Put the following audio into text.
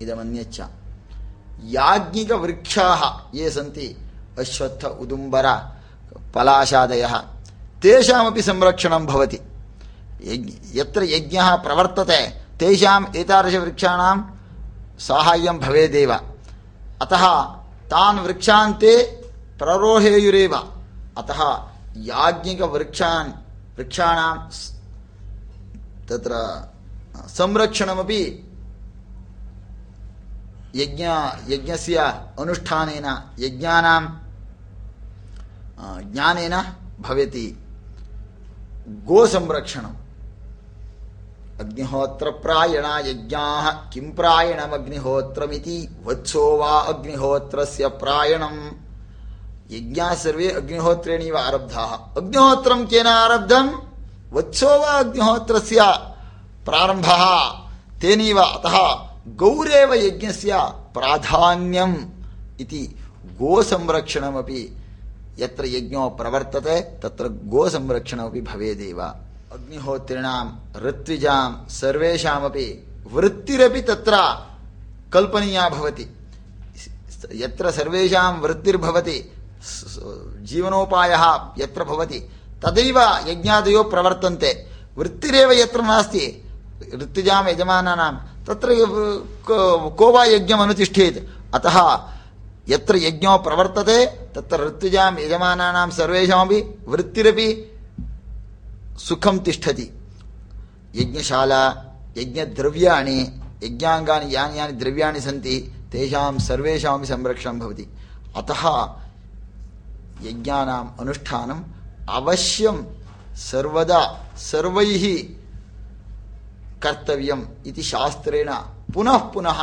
ఇదమన్యచ్చ యాజ్ఞిక వృక్షాః ఏ సంతి? అశ్వత్థ ఉదుంబర పలాశాదయ. తేషామపి సంరక్షణం భవతి. ఎత్ర యజ్ఞ ప్రవర్తతే? తేషాం ఏతాదృశవృక్షాణం సాహాయ్యం భవేదేవ. అత తాన్ వృక్షాంతే ప్రరోహేయురేవ. అత యాజ్ఞిక వృక్షాన్ వృక్షాణం తత్ర సంరక్షణమపి यज्ञ, यज्ञस्य अनुष्ठानेन, यज्ञानां ज्ञानेन भवति। गोसंरक्षणम्। अग्निहोत्रप्रायणा यज्ञाः, किं प्रायणमग्निहोत्रमिति वत्सो वा अग्निहोत्रस्य प्रायणम्। यज्ञाः सर्वे अग्निहोत्रेणैव आरब्धाः। अग्निहोत्रं केन आरब्धम्? वत्सो वा अग्निहोत्रस्य प्रारम्भः, तेनैव अतः గౌరేవ యజ్ఞస్య ప్రాధాన్యం ఇది గో సంరక్షణమపి ఎత్ర యజ్ఞో ప్రవర్తతే తత్ర గో సంరక్షణమపి భవేదేవ. అగ్నిహోత్రిణాం ఋత్విజాం సర్వేషామపి వృత్తిరపి తత్ర కల్పనీయా భవతి. ఎత్ర సర్వేషాం వృత్తిర్భవతి జీవనోపాయ ఎత్ర భవతి. తదైవ యజ్ఞాదయో ప్రవర్తంతే. వృత్తిరేవ ఎత్ర నాస్తి? వృత్తిజాం యజమానానాం. तत्र को वा यज्ञम् अनुतिष्ठेत् अतः यत्र यज्ञो प्रवर्तते तत्र ऋत्विजां यजमानानां सर्वेषामपि वृत्तिरपि सुखं तिष्ठति यज्ञशाला यज्ञद्रव्याणि यज्ञाङ्गानि यानि यानि द्रव्याणि सन्ति तेषां सर्वेषामपि संरक्षणं भवति अतः यज्ञानाम् अनुष्ठानम् अवश्यं सर्वदा सर्वैः कर्तव्यम् इति शास्त्रेण पुनः पुनः